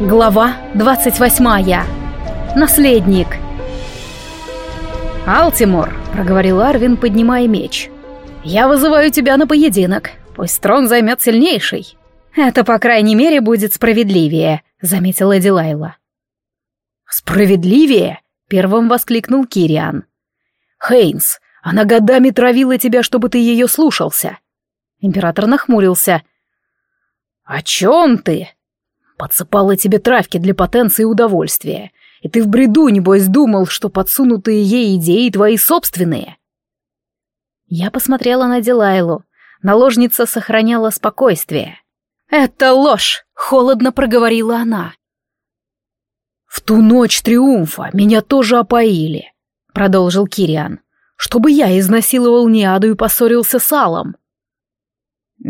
Глава 28. Наследник. «Алтимор», — проговорил Арвин, поднимая меч, — «я вызываю тебя на поединок. Пусть трон займет сильнейший». «Это, по крайней мере, будет справедливее», — заметила Дилайла. «Справедливее?» — первым воскликнул Кириан. «Хейнс, она годами травила тебя, чтобы ты ее слушался». Император нахмурился. «О чем ты?» Подсыпала тебе травки для потенции и удовольствия. И ты в бреду, небось, думал, что подсунутые ей идеи твои собственные. Я посмотрела на Дилайлу. Наложница сохраняла спокойствие. «Это ложь!» — холодно проговорила она. «В ту ночь триумфа меня тоже опоили», — продолжил Кириан, «чтобы я изнасиловал Неаду и поссорился с Алом».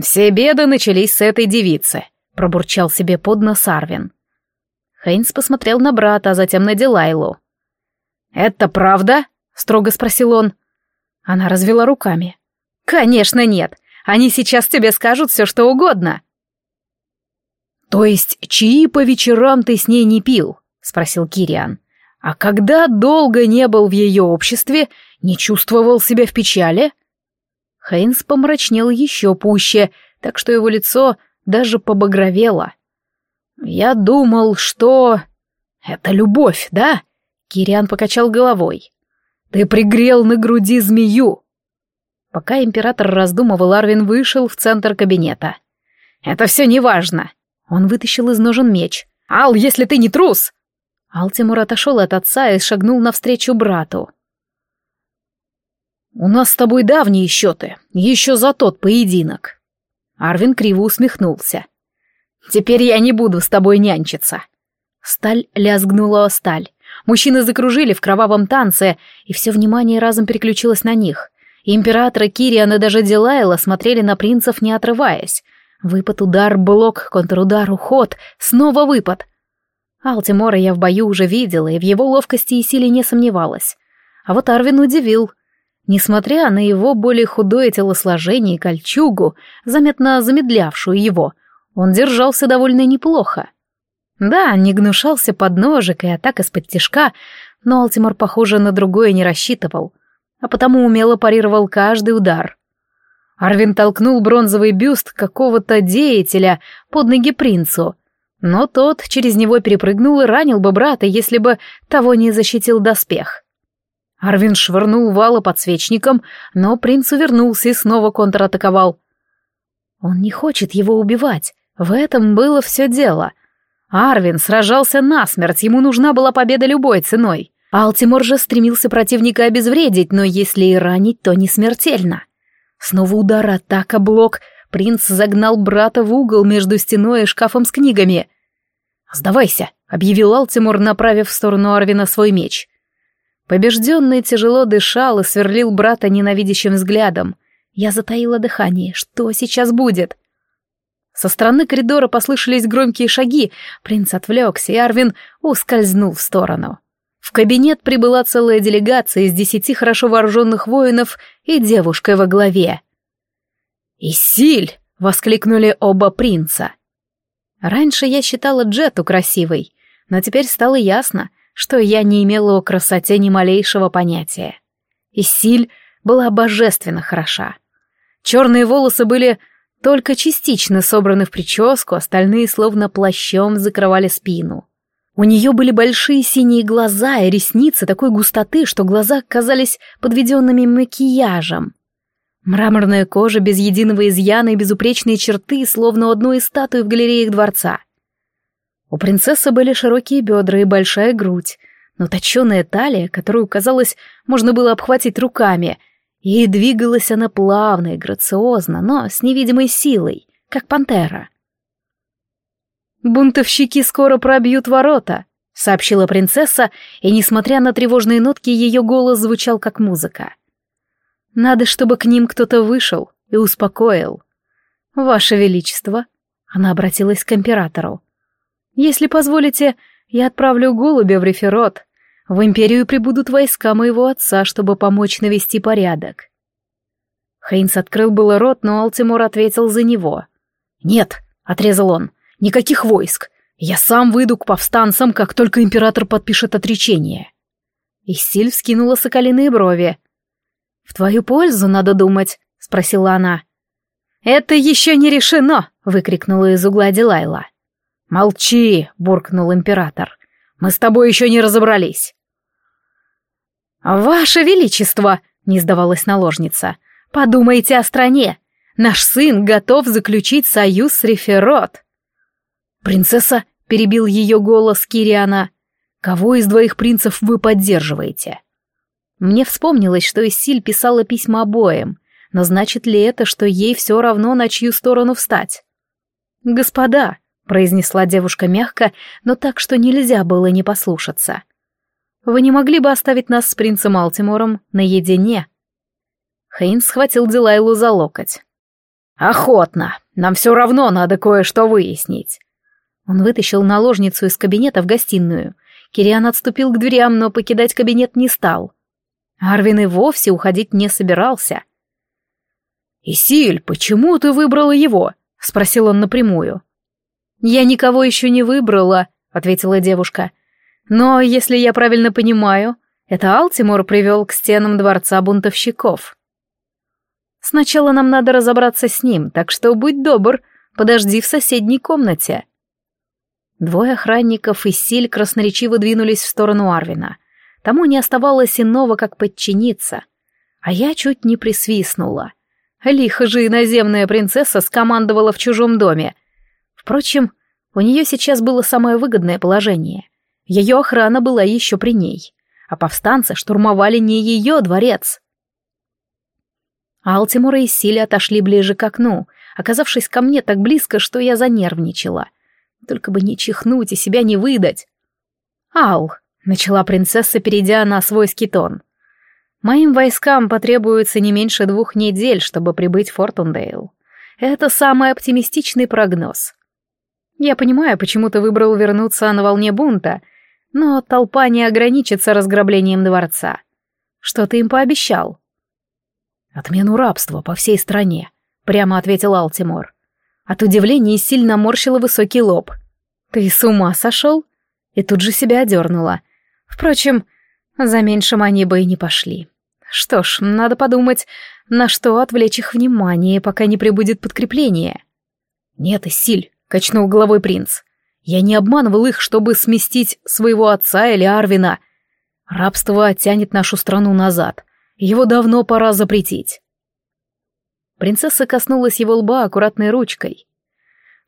«Все беды начались с этой девицы», пробурчал себе под нос Арвин. Хейнс посмотрел на брата, а затем на Дилайлу. «Это правда?» — строго спросил он. Она развела руками. «Конечно нет. Они сейчас тебе скажут все, что угодно». «То есть чаи по вечерам ты с ней не пил?» — спросил Кириан. «А когда долго не был в ее обществе, не чувствовал себя в печали?» Хейнс помрачнел еще пуще, так что его лицо даже побагровела. «Я думал, что...» «Это любовь, да?» Кириан покачал головой. «Ты пригрел на груди змею!» Пока император раздумывал, Арвин вышел в центр кабинета. «Это все неважно!» Он вытащил из ножен меч. «Ал, если ты не трус!» Алтимур отошел от отца и шагнул навстречу брату. «У нас с тобой давние счеты, еще за тот поединок. Арвин криво усмехнулся. «Теперь я не буду с тобой нянчиться». Сталь лязгнула о сталь. Мужчины закружили в кровавом танце, и все внимание разом переключилось на них. Императора Кириан и даже Дилайла смотрели на принцев, не отрываясь. Выпад, удар, блок, контрудар, уход, снова выпад. Алтимора я в бою уже видела, и в его ловкости и силе не сомневалась. А вот Арвин удивил. Несмотря на его более худое телосложение и кольчугу, заметно замедлявшую его, он держался довольно неплохо. Да, не гнушался под ножек и атак из-под тишка, но Алтимор, похоже, на другое не рассчитывал, а потому умело парировал каждый удар. Арвин толкнул бронзовый бюст какого-то деятеля под ноги принцу, но тот через него перепрыгнул и ранил бы брата, если бы того не защитил доспех. Арвин швырнул вала подсвечником, но принц увернулся и снова контратаковал. Он не хочет его убивать, в этом было все дело. Арвин сражался насмерть, ему нужна была победа любой ценой. Алтимор же стремился противника обезвредить, но если и ранить, то не смертельно. Снова удар, атака, блок. Принц загнал брата в угол между стеной и шкафом с книгами. «Сдавайся», — объявил Алтимор, направив в сторону Арвина свой меч. Побежденный тяжело дышал и сверлил брата ненавидящим взглядом. Я затаила дыхание. Что сейчас будет? Со стороны коридора послышались громкие шаги. Принц отвлекся, и Арвин ускользнул в сторону. В кабинет прибыла целая делегация из десяти хорошо вооруженных воинов и девушкой во главе. «Исиль!» — воскликнули оба принца. Раньше я считала Джету красивой, но теперь стало ясно, что я не имела о красоте ни малейшего понятия. И Силь была божественно хороша. Черные волосы были только частично собраны в прическу, остальные словно плащом закрывали спину. У нее были большие синие глаза и ресницы такой густоты, что глаза казались подведенными макияжем. Мраморная кожа без единого изъяна и безупречные черты, словно у одной из статуй в галереях дворца. У принцессы были широкие бедра и большая грудь, но точеная талия, которую, казалось, можно было обхватить руками, и двигалась она плавно и грациозно, но с невидимой силой, как пантера. «Бунтовщики скоро пробьют ворота», — сообщила принцесса, и, несмотря на тревожные нотки, ее голос звучал как музыка. «Надо, чтобы к ним кто-то вышел и успокоил. Ваше Величество», — она обратилась к императору, — если позволите, я отправлю голубя в реферот. В империю прибудут войска моего отца, чтобы помочь навести порядок. Хейнс открыл было рот, но Алтимор ответил за него. «Нет», — отрезал он, — «никаких войск. Я сам выйду к повстанцам, как только император подпишет отречение. Исиль вскинула соколиные брови. «В твою пользу надо думать», — спросила она. «Это еще не решено!» — выкрикнула из угла Дилайла. «Молчи!» — буркнул император. «Мы с тобой еще не разобрались». «Ваше Величество!» — не сдавалась наложница. «Подумайте о стране. Наш сын готов заключить союз с Реферот». «Принцесса!» — перебил ее голос Кириана. «Кого из двоих принцев вы поддерживаете?» Мне вспомнилось, что Исиль писала письма обоим, но значит ли это, что ей все равно, на чью сторону встать? «Господа», — произнесла девушка мягко, но так, что нельзя было не послушаться. «Вы не могли бы оставить нас с принцем Алтимором наедине?» Хейн схватил Дилайлу за локоть. «Охотно. Нам все равно надо кое-что выяснить». Он вытащил наложницу из кабинета в гостиную. Кириан отступил к дверям, но покидать кабинет не стал. Арвин и вовсе уходить не собирался. «Исиль, почему ты выбрала его?» — спросил он напрямую. «Я никого еще не выбрала», — ответила девушка. «Но, если я правильно понимаю, это Алтимор привел к стенам дворца бунтовщиков. Сначала нам надо разобраться с ним, так что будь добр, подожди в соседней комнате». Двое охранников и Силь красноречиво двинулись в сторону Арвина. Тому не оставалось иного, как подчиниться. А я чуть не присвистнула. Лихо же иноземная принцесса скомандовала в чужом доме. Впрочем, у нее сейчас было самое выгодное положение. Ее охрана была еще при ней, а повстанцы штурмовали не ее дворец. Алтимур и Силя отошли ближе к окну, оказавшись ко мне так близко, что я занервничала. Только бы не чихнуть и себя не выдать. «Ал», — начала принцесса, перейдя на свойский тон, Моим войскам потребуется не меньше двух недель, чтобы прибыть в Фортундейл. Это самый оптимистичный прогноз. Я понимаю, почему ты выбрал вернуться на волне бунта, но толпа не ограничится разграблением дворца. Что ты им пообещал? Отмену рабства по всей стране, прямо ответил Алтимор. От удивления сильно морщила высокий лоб. Ты с ума сошел? И тут же себя одернула. Впрочем, за меньшим они бы и не пошли. Что ж, надо подумать, на что отвлечь их внимание, пока не прибудет подкрепление. «Нет, Исиль», — качнул головой принц. «Я не обманывал их, чтобы сместить своего отца или Арвина. Рабство тянет нашу страну назад. Его давно пора запретить». Принцесса коснулась его лба аккуратной ручкой.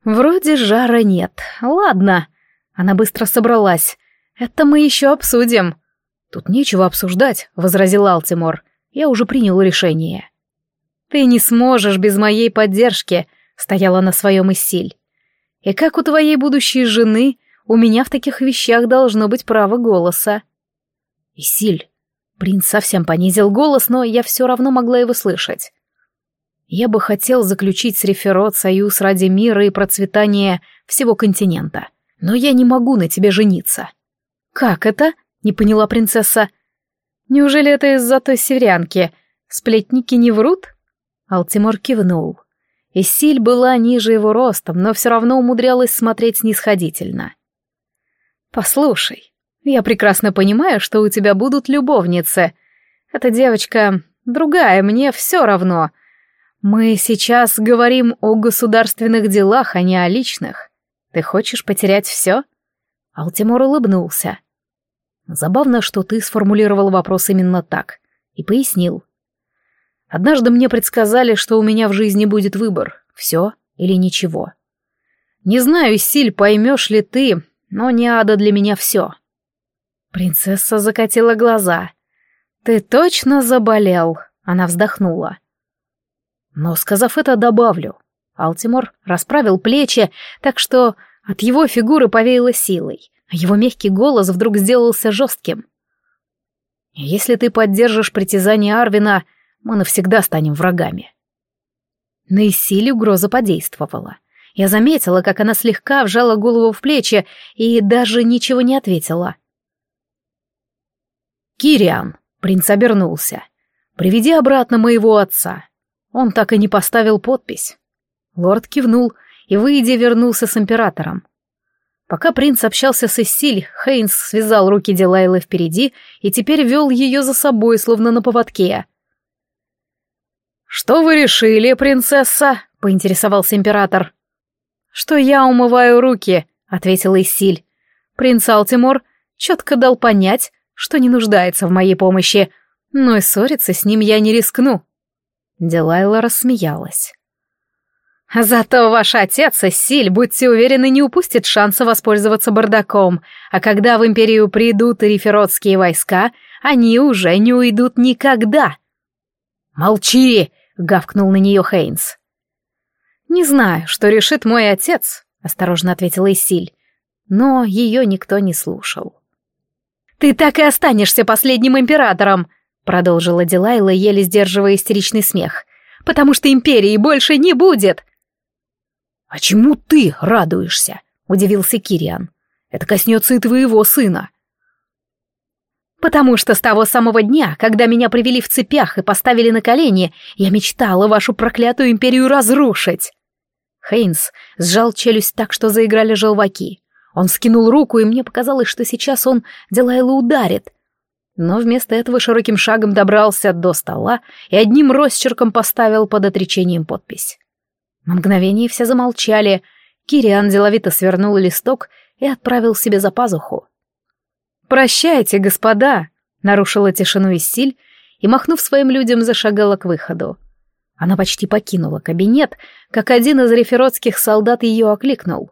«Вроде жара нет. Ладно». Она быстро собралась. «Это мы еще обсудим». «Тут нечего обсуждать», — возразил Алтимор. «Я уже принял решение». «Ты не сможешь без моей поддержки», — стояла на своем Иссиль. «И как у твоей будущей жены, у меня в таких вещах должно быть право голоса». «Иссиль», — принц совсем понизил голос, но я все равно могла его слышать. «Я бы хотел заключить с Реферот союз ради мира и процветания всего континента, но я не могу на тебе жениться». «Как это?» Не поняла принцесса. Неужели это из-за той северянки? Сплетники не врут? Алтимор кивнул. Исиль была ниже его ростом, но все равно умудрялась смотреть снисходительно. «Послушай, я прекрасно понимаю, что у тебя будут любовницы. Эта девочка другая, мне все равно. Мы сейчас говорим о государственных делах, а не о личных. Ты хочешь потерять все?» Алтимор улыбнулся. Забавно, что ты сформулировал вопрос именно так. И пояснил. Однажды мне предсказали, что у меня в жизни будет выбор. Все или ничего. Не знаю, Силь, поймешь ли ты, но не ада для меня все. Принцесса закатила глаза. «Ты точно заболел?» Она вздохнула. Но, сказав это, добавлю. Алтимор расправил плечи, так что от его фигуры повеяло силой а его мягкий голос вдруг сделался жестким. «Если ты поддержишь притязание Арвина, мы навсегда станем врагами». На Исиль угроза подействовала. Я заметила, как она слегка вжала голову в плечи и даже ничего не ответила. «Кириан», — принц обернулся, — «приведи обратно моего отца. Он так и не поставил подпись». Лорд кивнул и, выйдя, вернулся с императором. Пока принц общался с Иссиль, Хейнс связал руки Дилайлы впереди и теперь вел ее за собой, словно на поводке. «Что вы решили, принцесса?» — поинтересовался император. «Что я умываю руки», — ответила Иссиль. Принц Алтимор четко дал понять, что не нуждается в моей помощи, но и ссориться с ним я не рискну. Дилайла рассмеялась. Зато ваш отец, Силь, будьте уверены, не упустит шанса воспользоваться бардаком, а когда в империю придут реферотские войска, они уже не уйдут никогда. «Молчи!» — гавкнул на нее Хейнс. «Не знаю, что решит мой отец», — осторожно ответила Исиль, но ее никто не слушал. «Ты так и останешься последним императором», — продолжила Дилайла, еле сдерживая истеричный смех, «потому что империи больше не будет. «А чему ты радуешься?» — удивился Кириан. «Это коснется и твоего сына». «Потому что с того самого дня, когда меня привели в цепях и поставили на колени, я мечтала вашу проклятую империю разрушить». Хейнс сжал челюсть так, что заиграли желваки. Он скинул руку, и мне показалось, что сейчас он Делайлу ударит. Но вместо этого широким шагом добрался до стола и одним росчерком поставил под отречением подпись. На мгновение все замолчали. Кириан деловито свернул листок и отправил себе за пазуху. «Прощайте, господа!» — нарушила тишину Иссиль и, махнув своим людям, зашагала к выходу. Она почти покинула кабинет, как один из реферотских солдат ее окликнул.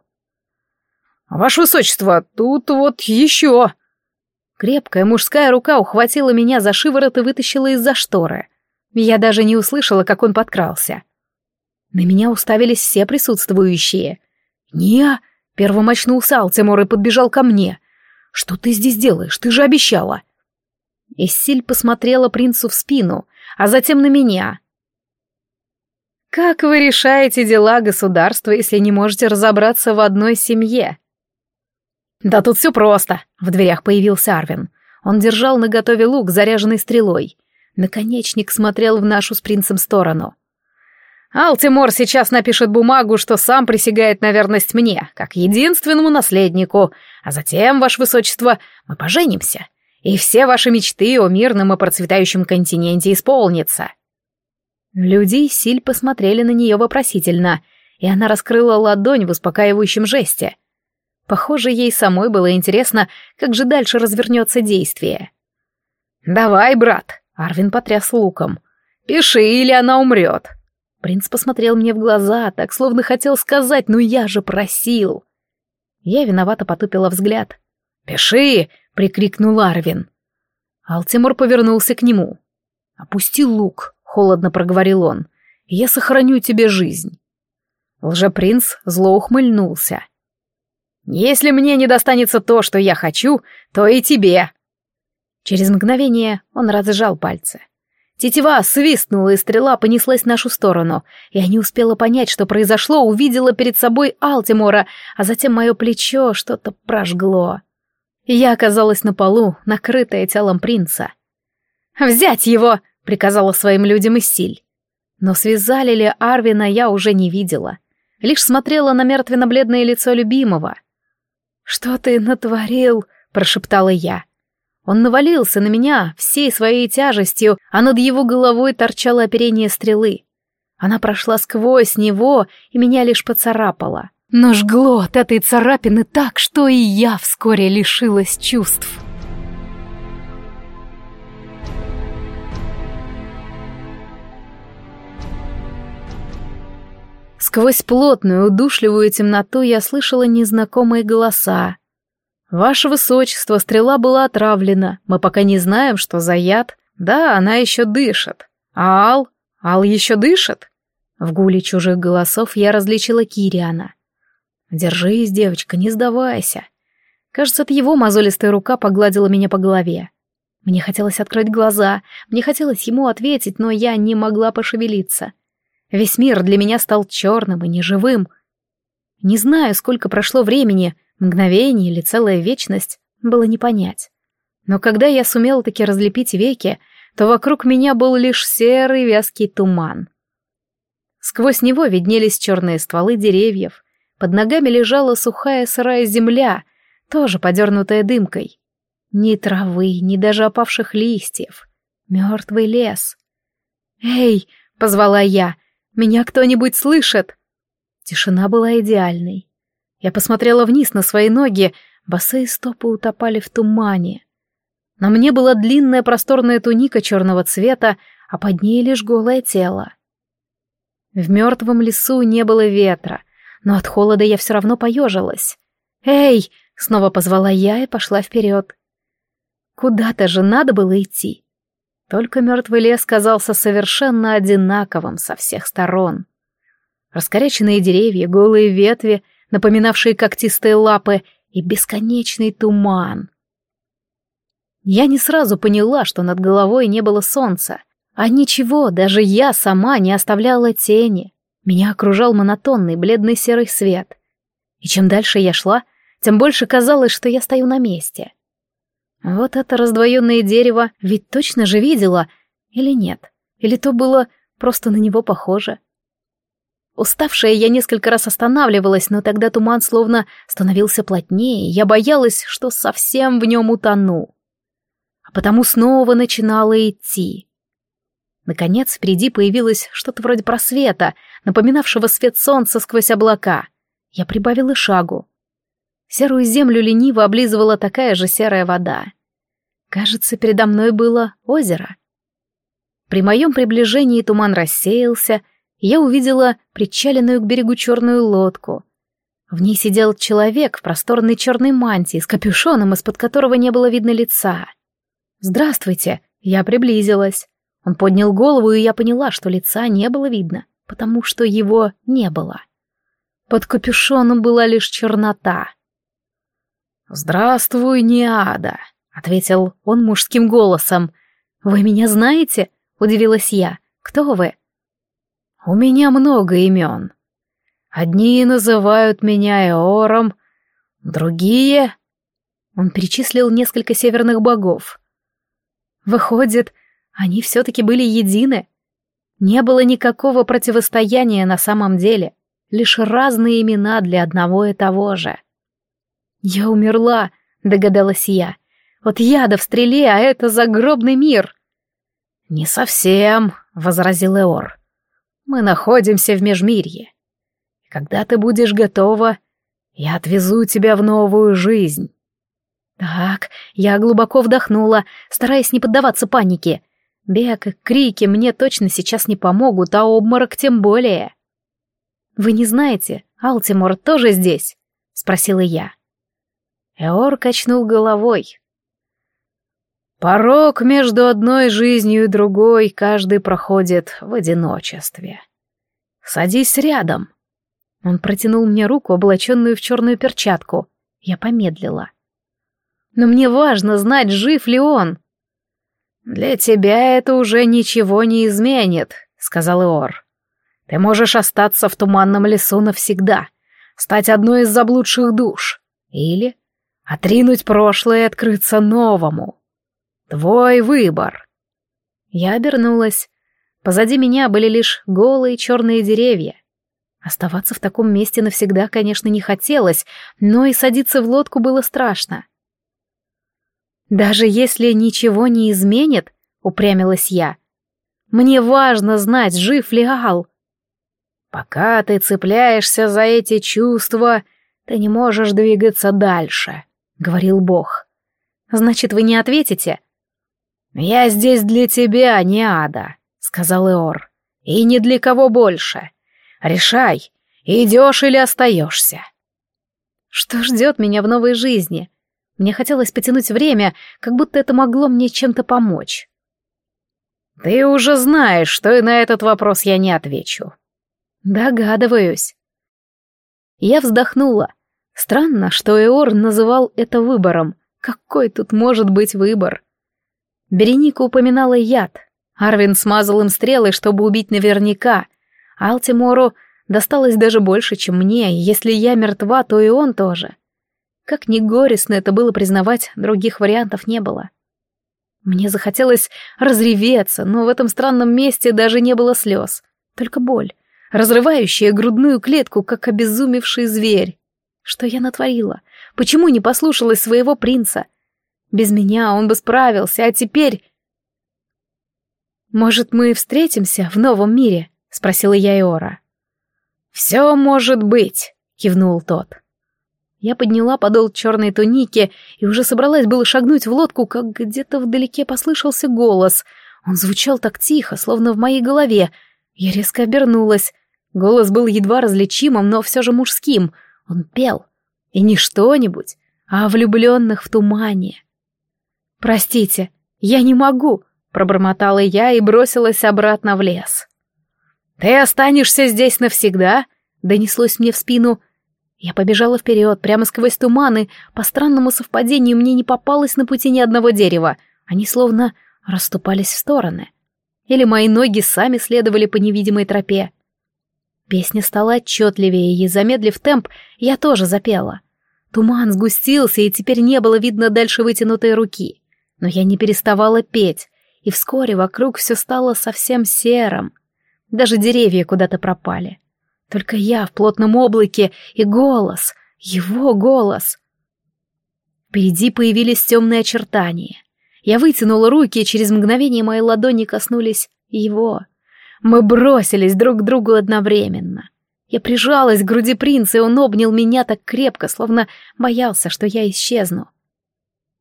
«Ваше высочество, тут вот еще!» Крепкая мужская рука ухватила меня за шиворот и вытащила из-за шторы. Я даже не услышала, как он подкрался. На меня уставились все присутствующие. «Не!» — первым очнулся Алтимор и подбежал ко мне. «Что ты здесь делаешь? Ты же обещала!» Иссиль посмотрела принцу в спину, а затем на меня. «Как вы решаете дела государства, если не можете разобраться в одной семье?» «Да тут все просто», — в дверях появился Арвин. Он держал наготове лук, заряженный стрелой. Наконечник смотрел в нашу с принцем сторону. Алтимор сейчас напишет бумагу, что сам присягает на верность мне, как единственному наследнику, а затем, ваше высочество, мы поженимся, и все ваши мечты о мирном и процветающем континенте исполнятся». Люди Силь посмотрели на нее вопросительно, и она раскрыла ладонь в успокаивающем жесте. Похоже, ей самой было интересно, как же дальше развернется действие. «Давай, брат», — Арвин потряс луком, — «пиши, или она умрет». Принц посмотрел мне в глаза, так словно хотел сказать, ну я же просил. Я виновато потупила взгляд. «Пиши!» — прикрикнул Арвин. Алтимор повернулся к нему. «Опусти лук», — холодно проговорил он, — «я сохраню тебе жизнь». Лжепринц зло ухмыльнулся. «Если мне не достанется то, что я хочу, то и тебе». Через мгновение он разжал пальцы. Тетива свистнула, и стрела понеслась в нашу сторону. Я не успела понять, что произошло, увидела перед собой Алтимора, а затем мое плечо что-то прожгло. Я оказалась на полу, накрытая телом принца. «Взять его!» — приказала своим людям Исиль. Но связали ли Арвина я уже не видела. Лишь смотрела на мертвенно-бледное лицо любимого. «Что ты натворил?» — прошептала я. Он навалился на меня всей своей тяжестью, а над его головой торчало оперение стрелы. Она прошла сквозь него и меня лишь поцарапала. Но жгло от этой царапины так, что и я вскоре лишилась чувств. Сквозь плотную, удушливую темноту я слышала незнакомые голоса. «Ваше высочество, стрела была отравлена. Мы пока не знаем, что за яд. Да, она еще дышит. А Ал? Ал еще дышит?» В гуле чужих голосов я различила Кириана. «Держись, девочка, не сдавайся». Кажется, это его мозолистая рука погладила меня по голове. Мне хотелось открыть глаза, мне хотелось ему ответить, но я не могла пошевелиться. Весь мир для меня стал черным и неживым. Не знаю, сколько прошло времени — Мгновение или целая вечность было не понять. Но когда я сумел таки разлепить веки, то вокруг меня был лишь серый вязкий туман. Сквозь него виднелись черные стволы деревьев. Под ногами лежала сухая сырая земля, тоже подернутая дымкой. Ни травы, ни даже опавших листьев. Мертвый лес. «Эй!» — позвала я. «Меня кто-нибудь слышит?» Тишина была идеальной. Я посмотрела вниз на свои ноги, босые стопы утопали в тумане. На мне была длинная просторная туника черного цвета, а под ней лишь голое тело. В мертвом лесу не было ветра, но от холода я все равно поежилась. «Эй!» — снова позвала я и пошла вперед. Куда-то же надо было идти. Только мертвый лес казался совершенно одинаковым со всех сторон. Раскоряченные деревья, голые ветви, напоминавшие когтистые лапы, и бесконечный туман. Я не сразу поняла, что над головой не было солнца, а ничего, даже я сама не оставляла тени. Меня окружал монотонный бледный серый свет. И чем дальше я шла, тем больше казалось, что я стою на месте. Вот это раздвоенное дерево ведь точно же видела, или нет? Или то было просто на него похоже? Уставшая, я несколько раз останавливалась, но тогда туман словно становился плотнее, я боялась, что совсем в нем утону. А потому снова начинала идти. Наконец, впереди появилось что-то вроде просвета, напоминавшего свет солнца сквозь облака. Я прибавила шагу. Серую землю лениво облизывала такая же серая вода. Кажется, передо мной было озеро. При моем приближении туман рассеялся, я увидела причаленную к берегу черную лодку. В ней сидел человек в просторной черной мантии с капюшоном, из-под которого не было видно лица. «Здравствуйте!» Я приблизилась. Он поднял голову, и я поняла, что лица не было видно, потому что его не было. Под капюшоном была лишь чернота. «Здравствуй, Неада!» — ответил он мужским голосом. «Вы меня знаете?» — удивилась я. «Кто вы?» У меня много имен. Одни называют меня Эором, другие... Он перечислил несколько северных богов. Выходит, они все-таки были едины. Не было никакого противостояния на самом деле, лишь разные имена для одного и того же. «Я умерла», — догадалась я. «От яда в стреле, а это загробный мир». «Не совсем», — возразил Эор. Мы находимся в Межмирье. И когда ты будешь готова, я отвезу тебя в новую жизнь. Так, я глубоко вдохнула, стараясь не поддаваться панике. Бег и крики мне точно сейчас не помогут, а обморок тем более. «Вы не знаете, Алтимор тоже здесь?» — спросила я. Эор качнул головой. Порог между одной жизнью и другой каждый проходит в одиночестве. Садись рядом. Он протянул мне руку, облаченную в черную перчатку. Я помедлила. Но мне важно знать, жив ли он. Для тебя это уже ничего не изменит, сказал Иор. Ты можешь остаться в туманном лесу навсегда, стать одной из заблудших душ. Или отринуть прошлое и открыться новому. Твой выбор. Я обернулась. Позади меня были лишь голые черные деревья. Оставаться в таком месте навсегда, конечно, не хотелось, но и садиться в лодку было страшно. «Даже если ничего не изменит», — упрямилась я, — «мне важно знать, жив ли Ал». «Пока ты цепляешься за эти чувства, ты не можешь двигаться дальше», — говорил Бог. «Значит, вы не ответите?» «Я здесь для тебя, не ада», — сказал Эор. «И ни для кого больше. Решай, идешь или остаешься». Что ждет меня в новой жизни? Мне хотелось потянуть время, как будто это могло мне чем-то помочь. Ты уже знаешь, что и на этот вопрос я не отвечу. Догадываюсь. Я вздохнула. Странно, что Эор называл это выбором. Какой тут может быть выбор? Береника упоминала яд. Арвин смазал им стрелы, чтобы убить наверняка. Алтимору досталось даже больше, чем мне, и если я мертва, то и он тоже. Как ни горестно это было признавать, других вариантов не было. Мне захотелось разреветься, но в этом странном месте даже не было слез, только боль. разрывающая грудную клетку, как обезумевший зверь. Что я натворила? Почему не послушалась своего принца? Без меня он бы справился, а теперь... «Может, мы встретимся в новом мире?» — спросила я Иора. «Все может быть», — кивнул тот. Я подняла подол черной туники и уже собралась было шагнуть в лодку, как где-то вдалеке послышался голос. Он звучал так тихо, словно в моей голове. Я резко обернулась. Голос был едва различимым, но все же мужским. Он пел. И не что-нибудь, а влюбленных в тумане. «Простите, я не могу», — пробормотала я и бросилась обратно в лес. «Ты останешься здесь навсегда?» — донеслось мне в спину. Я побежала вперед, прямо сквозь туманы. По странному совпадению мне не попалось на пути ни одного дерева. Они словно расступались в стороны. Или мои ноги сами следовали по невидимой тропе. Песня стала отчетливее, и, замедлив темп, я тоже запела. Туман сгустился, и теперь не было видно дальше вытянутой руки. Но я не переставала петь, и вскоре вокруг все стало совсем серым. Даже деревья куда-то пропали. Только я в плотном облаке и голос, его голос. Впереди появились темные очертания. Я вытянула руки, и через мгновение мои ладони коснулись его. Мы бросились друг к другу одновременно. Я прижалась к груди принца, и он обнял меня так крепко, словно боялся, что я исчезну.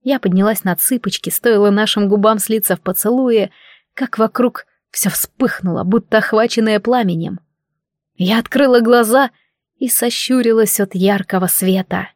Я поднялась на цыпочки, стоило нашим губам слиться в поцелуе, как вокруг все вспыхнуло, будто охваченное пламенем. Я открыла глаза и сощурилась от яркого света.